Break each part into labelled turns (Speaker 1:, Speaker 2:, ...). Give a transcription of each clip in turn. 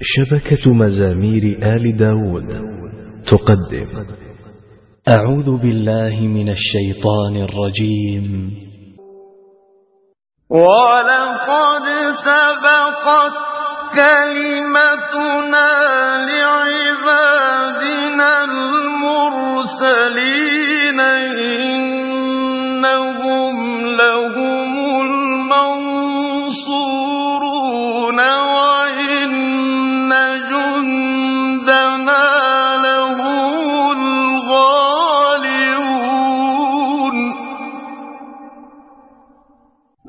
Speaker 1: شبكة مزامير آل داود. تقدم.
Speaker 2: أعوذ بالله من الشيطان الرجيم.
Speaker 3: ولقد سبقت كلمتنا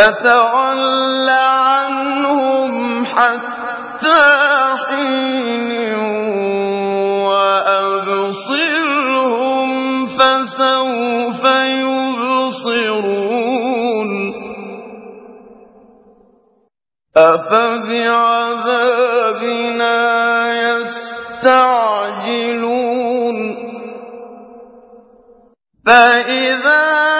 Speaker 3: فتول عنهم حتى حين وأبصرهم فسوف يبصرون. أفبعذابنا يستعجلون. فإذا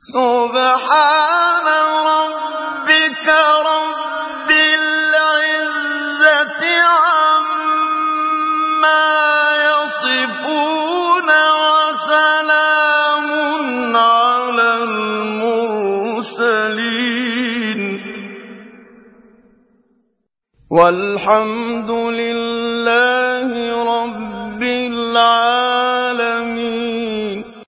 Speaker 3: سبحان ربك رب العزة عما يصفون وسلام على المرسلين والحمد لله رب